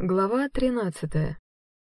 Глава 13.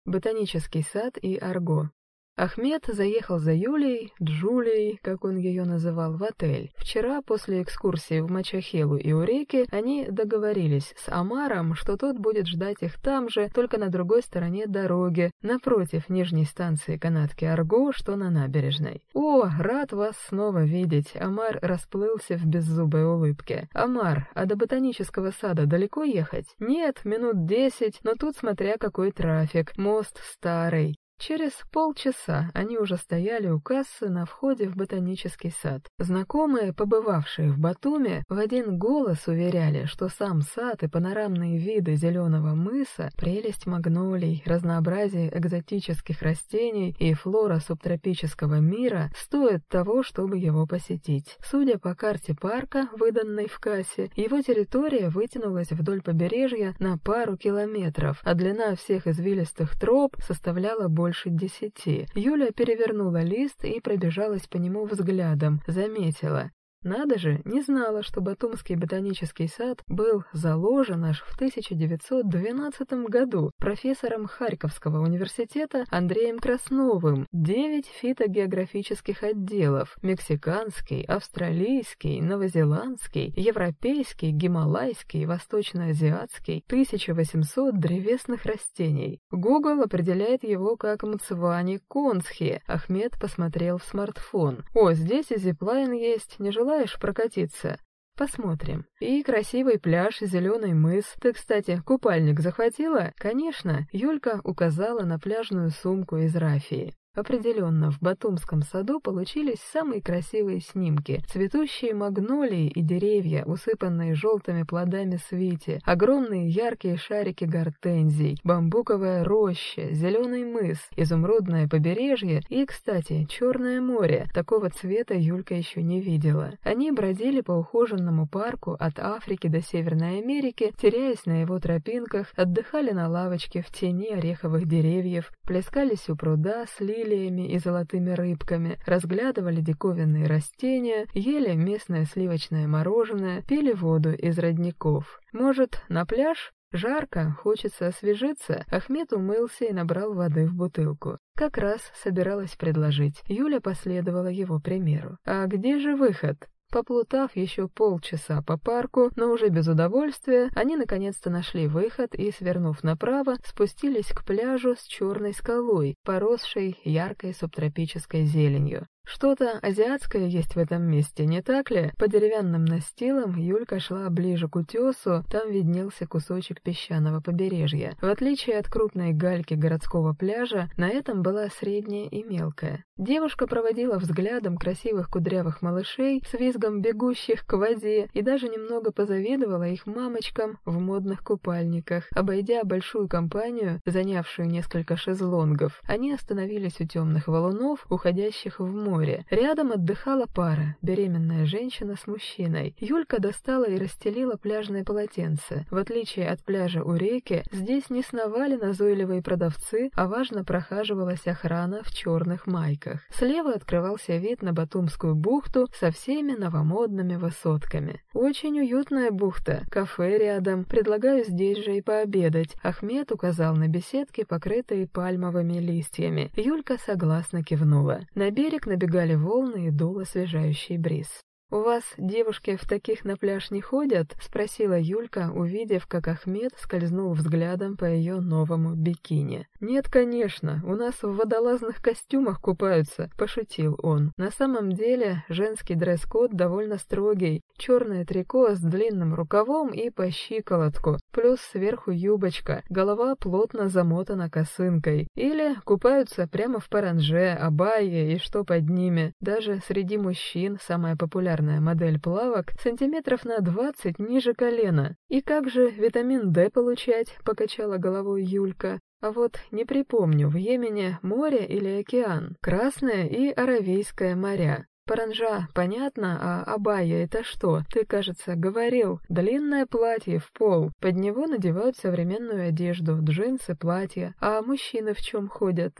Ботанический сад и Арго. Ахмед заехал за Юлей, Джулией, как он ее называл, в отель. Вчера, после экскурсии в Мачахелу и Уреке, они договорились с Амаром, что тот будет ждать их там же, только на другой стороне дороги, напротив нижней станции канатки Арго, что на набережной. «О, рад вас снова видеть!» Амар расплылся в беззубой улыбке. «Амар, а до ботанического сада далеко ехать?» «Нет, минут десять, но тут смотря какой трафик. Мост старый. Через полчаса они уже стояли у кассы на входе в ботанический сад. Знакомые, побывавшие в Батуме, в один голос уверяли, что сам сад и панорамные виды зеленого мыса, прелесть магнолий, разнообразие экзотических растений и флора субтропического мира стоят того, чтобы его посетить. Судя по карте парка, выданной в кассе, его территория вытянулась вдоль побережья на пару километров, а длина всех извилистых троп составляла больше больше десяти. Юля перевернула лист и пробежалась по нему взглядом, заметила. Надо же, не знала, что Батумский ботанический сад был заложен аж в 1912 году профессором Харьковского университета Андреем Красновым. Девять фитогеографических отделов – мексиканский, австралийский, новозеландский, европейский, гималайский, восточноазиатский, 1800 древесных растений. Google определяет его как Мцвани Консхи. Ахмед посмотрел в смартфон. О, здесь и зиплайн есть, не желаю желаешь прокатиться? Посмотрим. И красивый пляж, зеленый мыс. Ты, кстати, купальник захватила? Конечно, Юлька указала на пляжную сумку из рафии. Определенно, в Батумском саду получились самые красивые снимки. Цветущие магнолии и деревья, усыпанные желтыми плодами свити, огромные яркие шарики гортензий, бамбуковая роща, зеленый мыс, изумрудное побережье и, кстати, Черное море. Такого цвета Юлька еще не видела. Они бродили по ухоженному парку от Африки до Северной Америки, теряясь на его тропинках, отдыхали на лавочке в тени ореховых деревьев, плескались у пруда, слили лилиями и золотыми рыбками, разглядывали диковинные растения, ели местное сливочное мороженое, пили воду из родников. Может, на пляж? Жарко, хочется освежиться. Ахмед умылся и набрал воды в бутылку. Как раз собиралась предложить. Юля последовала его примеру. «А где же выход?» Поплутав еще полчаса по парку, но уже без удовольствия, они наконец-то нашли выход и, свернув направо, спустились к пляжу с черной скалой, поросшей яркой субтропической зеленью. Что-то азиатское есть в этом месте, не так ли? По деревянным настилам Юлька шла ближе к утесу, там виднелся кусочек песчаного побережья. В отличие от крупной гальки городского пляжа, на этом была средняя и мелкая. Девушка проводила взглядом красивых кудрявых малышей с визгом бегущих к воде и даже немного позавидовала их мамочкам в модных купальниках. Обойдя большую компанию, занявшую несколько шезлонгов, они остановились у темных валунов, уходящих в море море. Рядом отдыхала пара, беременная женщина с мужчиной. Юлька достала и расстелила пляжное полотенце. В отличие от пляжа у реки, здесь не сновали назойливые продавцы, а важно прохаживалась охрана в черных майках. Слева открывался вид на Батумскую бухту со всеми новомодными высотками. Очень уютная бухта, кафе рядом, предлагаю здесь же и пообедать. Ахмед указал на беседки, покрытые пальмовыми листьями. Юлька согласно кивнула. На берег набегали Набегали волны и дул освежающий бриз. «У вас девушки в таких на пляж не ходят?» — спросила Юлька, увидев, как Ахмед скользнул взглядом по ее новому бикини. «Нет, конечно, у нас в водолазных костюмах купаются», — пошутил он. На самом деле женский дресс-код довольно строгий. Черное трико с длинным рукавом и по щиколотку, плюс сверху юбочка, голова плотно замотана косынкой. Или купаются прямо в паранже, абайе и что под ними. Даже среди мужчин самая популярная модель плавок сантиметров на двадцать ниже колена. И как же витамин D получать, покачала головой Юлька. А вот не припомню, в Йемене море или океан, Красное и Аравийское моря. Паранжа, понятно, а абая это что? Ты, кажется, говорил. Длинное платье в пол. Под него надевают современную одежду, джинсы, платья. А мужчины в чем ходят?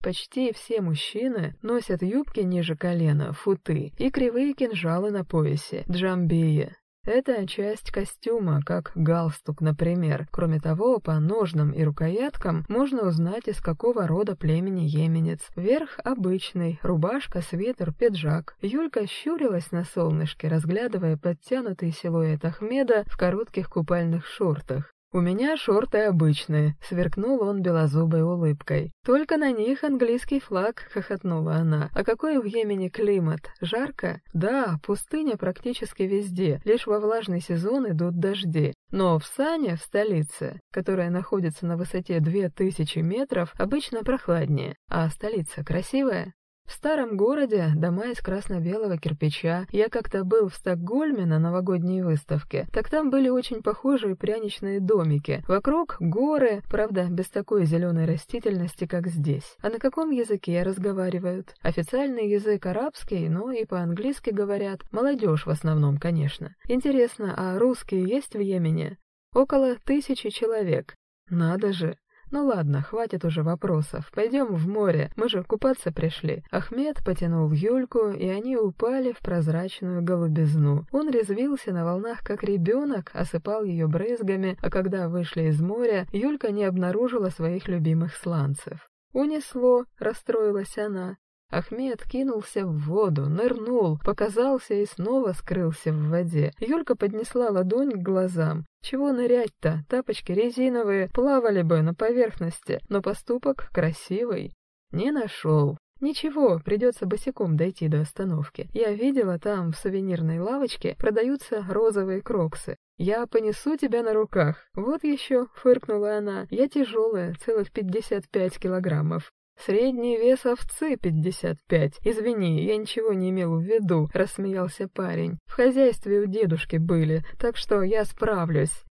Почти все мужчины носят юбки ниже колена, футы, и кривые кинжалы на поясе, джамбеи. Это часть костюма, как галстук, например. Кроме того, по ножнам и рукояткам можно узнать, из какого рода племени еменец. Верх обычный, рубашка, свитер, пиджак. Юлька щурилась на солнышке, разглядывая подтянутый силуэт Ахмеда в коротких купальных шортах. «У меня шорты обычные», — сверкнул он белозубой улыбкой. «Только на них английский флаг», — хохотнула она. «А какой в Йемене климат? Жарко?» «Да, пустыня практически везде, лишь во влажный сезон идут дожди. Но в Сане, в столице, которая находится на высоте 2000 метров, обычно прохладнее. А столица красивая?» В старом городе дома из красно-белого кирпича. Я как-то был в Стокгольме на новогодней выставке. Так там были очень похожие пряничные домики. Вокруг горы, правда, без такой зеленой растительности, как здесь. А на каком языке разговаривают? Официальный язык арабский, но и по-английски говорят. Молодежь в основном, конечно. Интересно, а русские есть в Йемене? Около тысячи человек. Надо же, «Ну ладно, хватит уже вопросов. Пойдем в море, мы же купаться пришли». Ахмед потянул Юльку, и они упали в прозрачную голубизну. Он резвился на волнах, как ребенок, осыпал ее брызгами, а когда вышли из моря, Юлька не обнаружила своих любимых сланцев. «Унесло», — расстроилась она. Ахмед кинулся в воду, нырнул, показался и снова скрылся в воде. Юлька поднесла ладонь к глазам. Чего нырять-то? Тапочки резиновые, плавали бы на поверхности, но поступок красивый. Не нашел. Ничего, придется босиком дойти до остановки. Я видела, там в сувенирной лавочке продаются розовые кроксы. Я понесу тебя на руках. Вот еще, фыркнула она, я тяжелая, целых пятьдесят пять килограммов. «Средний вес овцы пятьдесят пять. Извини, я ничего не имел в виду», — рассмеялся парень. «В хозяйстве у дедушки были, так что я справлюсь».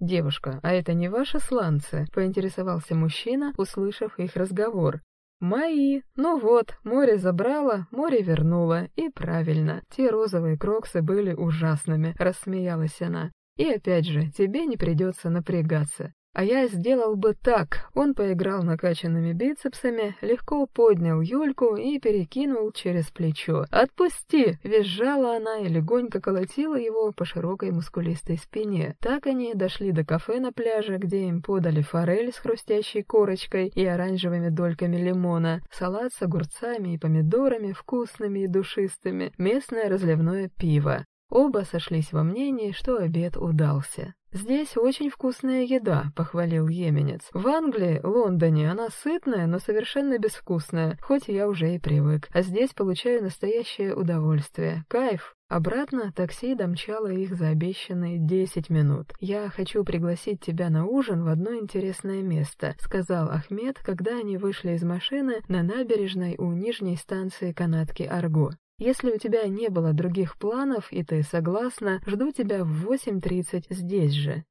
«Девушка, а это не ваши сланцы?» — поинтересовался мужчина, услышав их разговор. «Мои. Ну вот, море забрало, море вернуло. И правильно, те розовые кроксы были ужасными», — рассмеялась она. «И опять же, тебе не придется напрягаться. А я сделал бы так. Он поиграл накачанными бицепсами, легко поднял Юльку и перекинул через плечо. «Отпусти!» — визжала она и легонько колотила его по широкой мускулистой спине. Так они дошли до кафе на пляже, где им подали форель с хрустящей корочкой и оранжевыми дольками лимона, салат с огурцами и помидорами, вкусными и душистыми, местное разливное пиво. Оба сошлись во мнении, что обед удался. «Здесь очень вкусная еда», — похвалил еменец. «В Англии, Лондоне она сытная, но совершенно безвкусная, хоть я уже и привык. А здесь получаю настоящее удовольствие. Кайф!» Обратно такси домчало их за обещанные десять минут. «Я хочу пригласить тебя на ужин в одно интересное место», — сказал Ахмед, когда они вышли из машины на набережной у нижней станции канатки Арго. Если у тебя не было других планов, и ты согласна, жду тебя в 8.30 здесь же.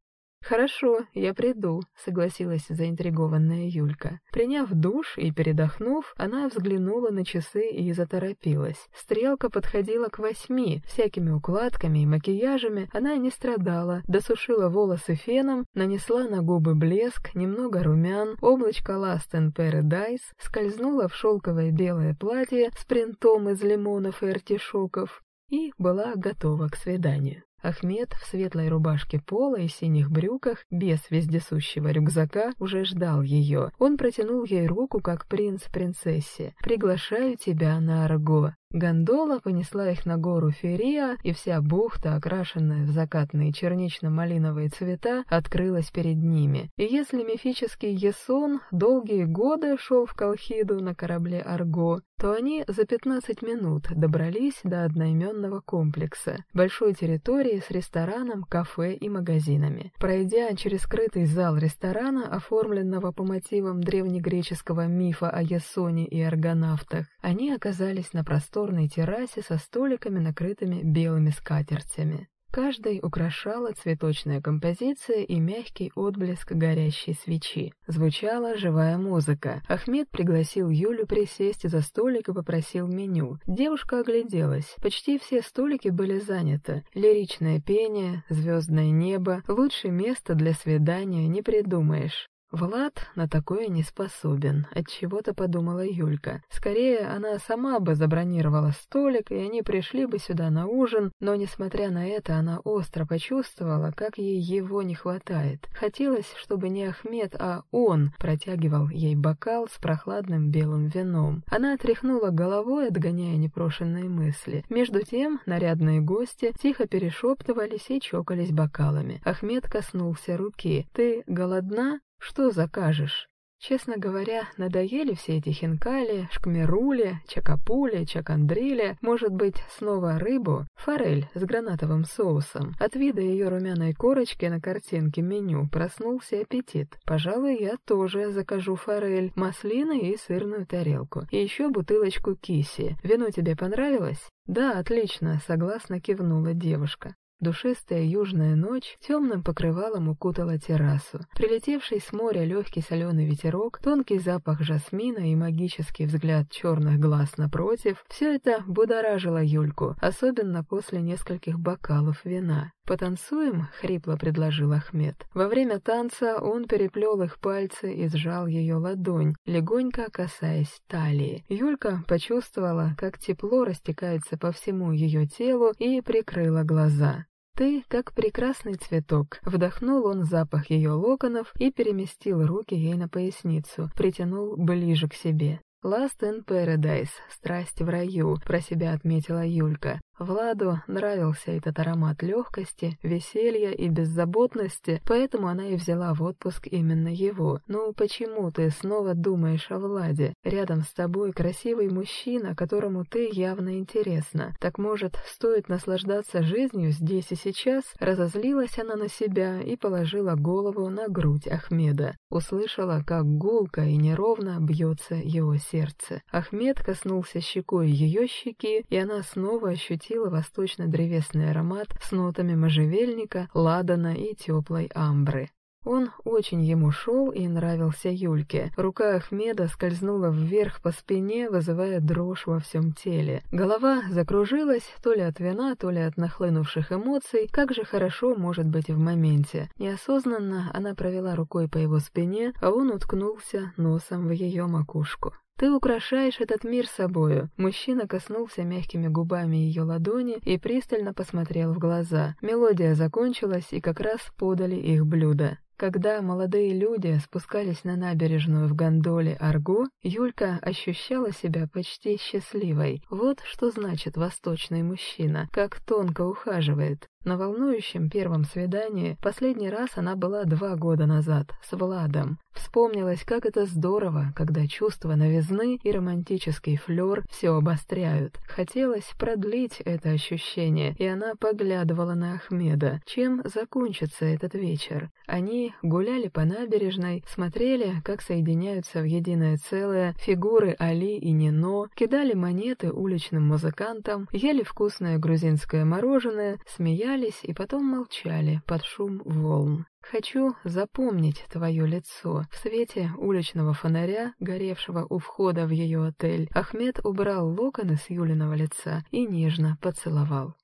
«Хорошо, я приду», — согласилась заинтригованная Юлька. Приняв душ и передохнув, она взглянула на часы и заторопилась. Стрелка подходила к восьми, всякими укладками и макияжами она не страдала, досушила волосы феном, нанесла на губы блеск, немного румян, облачко Last in Paradise, скользнула в шелковое белое платье с принтом из лимонов и артишоков и была готова к свиданию. Ахмед в светлой рубашке пола и синих брюках, без вездесущего рюкзака, уже ждал ее. Он протянул ей руку, как принц принцессе. «Приглашаю тебя на Арго». Гондола понесла их на гору Ферия, и вся бухта, окрашенная в закатные чернично-малиновые цвета, открылась перед ними. И если мифический Есон долгие годы шел в Колхиду на корабле Арго, то они за 15 минут добрались до одноименного комплекса, большой территории с рестораном, кафе и магазинами. Пройдя через скрытый зал ресторана, оформленного по мотивам древнегреческого мифа о Есоне и аргонавтах, они оказались на простом просторной террасе со столиками, накрытыми белыми скатертями. Каждой украшала цветочная композиция и мягкий отблеск горящей свечи. Звучала живая музыка. Ахмед пригласил Юлю присесть за столик и попросил меню. Девушка огляделась. Почти все столики были заняты. Лиричное пение, звездное небо. Лучше места для свидания не придумаешь. Влад на такое не способен, от чего-то подумала Юлька. Скорее, она сама бы забронировала столик, и они пришли бы сюда на ужин, но, несмотря на это, она остро почувствовала, как ей его не хватает. Хотелось, чтобы не Ахмед, а он протягивал ей бокал с прохладным белым вином. Она отряхнула головой, отгоняя непрошенные мысли. Между тем, нарядные гости тихо перешептывались и чокались бокалами. Ахмед коснулся руки. «Ты голодна?» Что закажешь? Честно говоря, надоели все эти хинкали, шкмерули, чакапули, чакандрили, может быть, снова рыбу, форель с гранатовым соусом. От вида ее румяной корочки на картинке меню проснулся аппетит. Пожалуй, я тоже закажу форель, маслины и сырную тарелку. И еще бутылочку киси. Вино тебе понравилось? Да, отлично, согласно кивнула девушка. Душистая южная ночь темным покрывалом укутала террасу. Прилетевший с моря легкий соленый ветерок, тонкий запах жасмина и магический взгляд черных глаз напротив — все это будоражило Юльку, особенно после нескольких бокалов вина. «Потанцуем?» — хрипло предложил Ахмед. Во время танца он переплел их пальцы и сжал ее ладонь, легонько касаясь талии. Юлька почувствовала, как тепло растекается по всему ее телу и прикрыла глаза. «Ты как прекрасный цветок», — вдохнул он запах ее локонов и переместил руки ей на поясницу, притянул ближе к себе. «Last in Paradise. Страсть в раю», — про себя отметила Юлька. Владу нравился этот аромат легкости, веселья и беззаботности, поэтому она и взяла в отпуск именно его. «Ну почему ты снова думаешь о Владе? Рядом с тобой красивый мужчина, которому ты явно интересна. Так может, стоит наслаждаться жизнью здесь и сейчас?» Разозлилась она на себя и положила голову на грудь Ахмеда. Услышала, как гулко и неровно бьется его сердце. Ахмед коснулся щекой ее щеки, и она снова ощутила ощутила восточно-древесный аромат с нотами можжевельника, ладана и теплой амбры. Он очень ему шел и нравился Юльке. Рука Ахмеда скользнула вверх по спине, вызывая дрожь во всем теле. Голова закружилась то ли от вина, то ли от нахлынувших эмоций. Как же хорошо может быть в моменте. Неосознанно она провела рукой по его спине, а он уткнулся носом в ее макушку. Ты украшаешь этот мир собою. Мужчина коснулся мягкими губами ее ладони и пристально посмотрел в глаза. Мелодия закончилась, и как раз подали их блюдо. Когда молодые люди спускались на набережную в гондоле Арго, Юлька ощущала себя почти счастливой. Вот что значит восточный мужчина, как тонко ухаживает. На волнующем первом свидании последний раз она была два года назад, с Владом. Вспомнилось, как это здорово, когда чувства новизны и романтический флер все обостряют. Хотелось продлить это ощущение, и она поглядывала на Ахмеда. Чем закончится этот вечер? Они гуляли по набережной, смотрели, как соединяются в единое целое фигуры Али и Нино, кидали монеты уличным музыкантам, ели вкусное грузинское мороженое, смеялись, смеялись и потом молчали под шум волн. «Хочу запомнить твое лицо». В свете уличного фонаря, горевшего у входа в ее отель, Ахмед убрал локоны с Юлиного лица и нежно поцеловал.